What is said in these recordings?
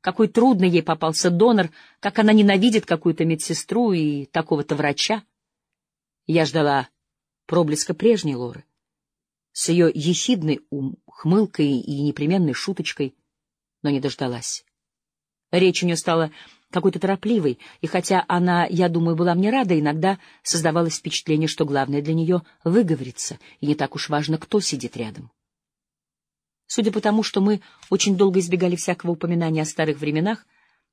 какой трудный ей попался донор, как она ненавидит какую-то медсестру и такого-то врача. Я ждала проблеска прежней Лоры, с ее ехидной ухмылкой и непременной шуточкой, но не дождалась. Речь у нее стала какой-то торопливой, и хотя она, я думаю, была мне рада, иногда создавалось впечатление, что главное для нее — выговориться, и не так уж важно, кто сидит рядом. Судя по тому, что мы очень долго избегали всякого упоминания о старых временах,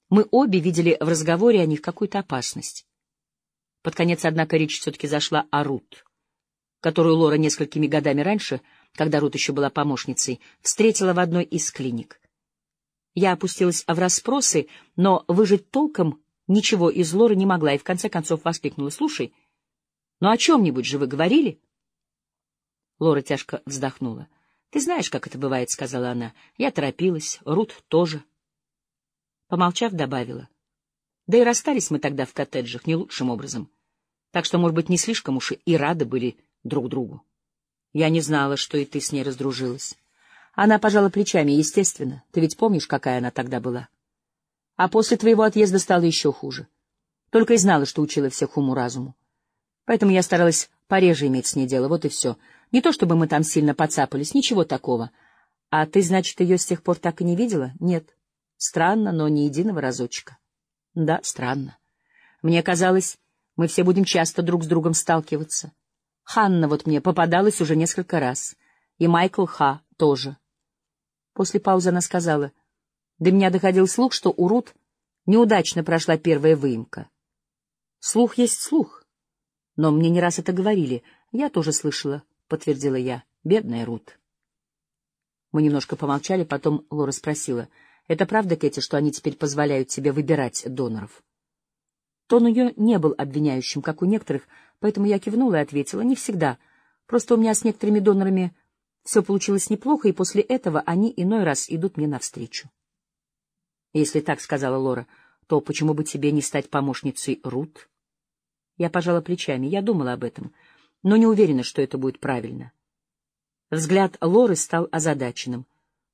мы обе видели в разговоре о них какую-то опасность. Под конец, однако, речь все-таки зашла о Рут, которую Лора несколькими годами раньше, когда Рут еще была помощницей, встретила в одной из клиник. Я опустилась в расспросы, но выжить толком ничего из Лоры не могла, и в конце концов воскликнула. — Слушай, ну о чем-нибудь же вы говорили? Лора тяжко вздохнула. — Ты знаешь, как это бывает, — сказала она. Я торопилась, Рут тоже. Помолчав, добавила. Да и расстались мы тогда в коттеджах не лучшим образом. Так что, может быть, не слишком уж и рады были друг другу. Я не знала, что и ты с ней раздружилась. Она пожала плечами, естественно. Ты ведь помнишь, какая она тогда была? А после твоего отъезда стало еще хуже. Только и знала, что учила всех уму-разуму. Поэтому я старалась пореже иметь с ней дело, вот и все. Не то чтобы мы там сильно поцапались, ничего такого. А ты, значит, ее с тех пор так и не видела? Нет. Странно, но ни единого разочка. Да, странно. Мне казалось, мы все будем часто друг с другом сталкиваться. Ханна вот мне попадалась уже несколько раз. И Майкл Ха тоже. После паузы она сказала, до меня доходил слух, что у Рут неудачно прошла первая выемка. Слух есть слух. Но мне не раз это говорили. Я тоже слышала. — подтвердила я. — Бедная Рут. Мы немножко помолчали, потом Лора спросила. — Это правда, Кэти, что они теперь позволяют тебе выбирать доноров? Тон ее не был обвиняющим, как у некоторых, поэтому я кивнула и ответила. — Не всегда. Просто у меня с некоторыми донорами все получилось неплохо, и после этого они иной раз идут мне навстречу. — Если так, — сказала Лора, — то почему бы тебе не стать помощницей Рут? Я пожала плечами. Я думала об этом. — но не уверена, что это будет правильно. Взгляд Лоры стал озадаченным.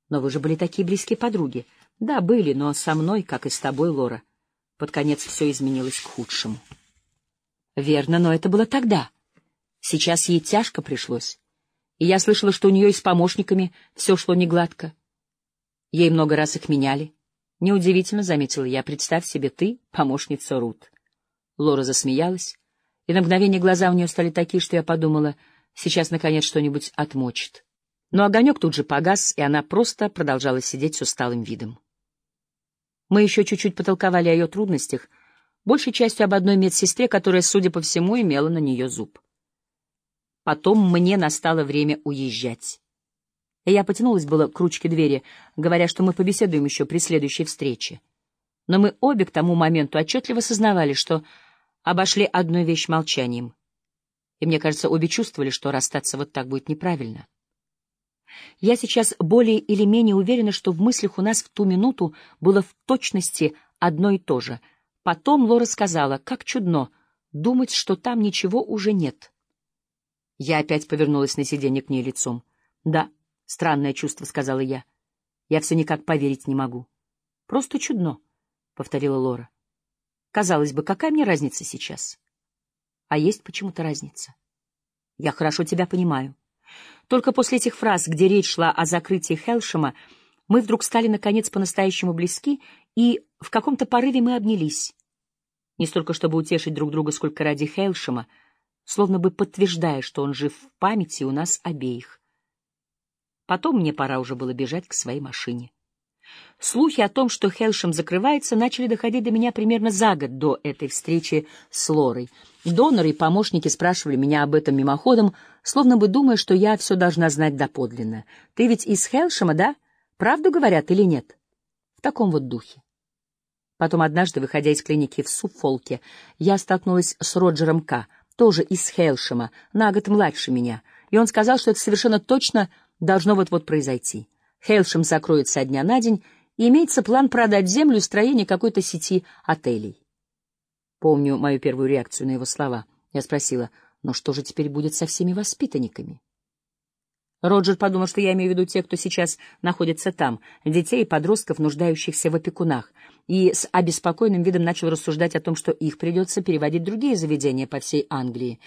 «Но вы же были такие близкие подруги». «Да, были, но со мной, как и с тобой, Лора». Под конец все изменилось к худшему. «Верно, но это было тогда. Сейчас ей тяжко пришлось. И я слышала, что у нее и с помощниками все шло негладко. Ей много раз их меняли. Неудивительно, — заметила я, — представь себе, ты — помощница Рут». Лора засмеялась, и на мгновение глаза у нее стали такие, что я подумала, сейчас, наконец, что-нибудь отмочит. Но огонек тут же погас, и она просто продолжала сидеть с усталым видом. Мы еще чуть-чуть потолковали о ее трудностях, большей частью об одной медсестре, которая, судя по всему, имела на нее зуб. Потом мне настало время уезжать. И я потянулась было к ручке двери, говоря, что мы побеседуем еще при следующей встрече. Но мы обе к тому моменту отчетливо сознавали, что обошли одну вещь молчанием. И мне кажется, обе чувствовали, что расстаться вот так будет неправильно. Я сейчас более или менее уверена, что в мыслях у нас в ту минуту было в точности одно и то же. Потом Лора сказала, как чудно, думать, что там ничего уже нет. Я опять повернулась на сиденье к ней лицом. «Да, странное чувство», — сказала я. «Я все никак поверить не могу». «Просто чудно», — повторила Лора. Казалось бы, какая мне разница сейчас? А есть почему-то разница. Я хорошо тебя понимаю. Только после этих фраз, где речь шла о закрытии Хелшема, мы вдруг стали, наконец, по-настоящему близки, и в каком-то порыве мы обнялись. Не столько, чтобы утешить друг друга, сколько ради Хелшема, словно бы подтверждая, что он жив в памяти у нас обеих. Потом мне пора уже было бежать к своей машине. Слухи о том, что Хелшем закрывается, начали доходить до меня примерно за год до этой встречи с Лорой. Доноры и помощники спрашивали меня об этом мимоходом, словно бы думая, что я все должна знать доподлинно. «Ты ведь из Хелшема, да? Правду говорят или нет?» В таком вот духе. Потом однажды, выходя из клиники в Суффолке, я столкнулась с Роджером К., тоже из Хелшема, на год младше меня, и он сказал, что это совершенно точно должно вот-вот произойти. Хейлшем закроет со дня на день, и имеется план продать землю и строение какой-то сети отелей. Помню мою первую реакцию на его слова. Я спросила, но что же теперь будет со всеми воспитанниками? Роджер подумал, что я имею в виду тех, кто сейчас находится там, детей и подростков, нуждающихся в опекунах, и с обеспокоенным видом начал рассуждать о том, что их придется переводить в другие заведения по всей Англии.